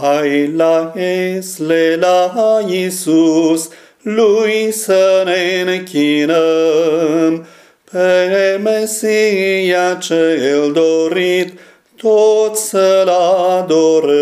Hai la esle la Iisus, lui să ne închinăm, pe Mesia cel dorit, tot să-L adorăm.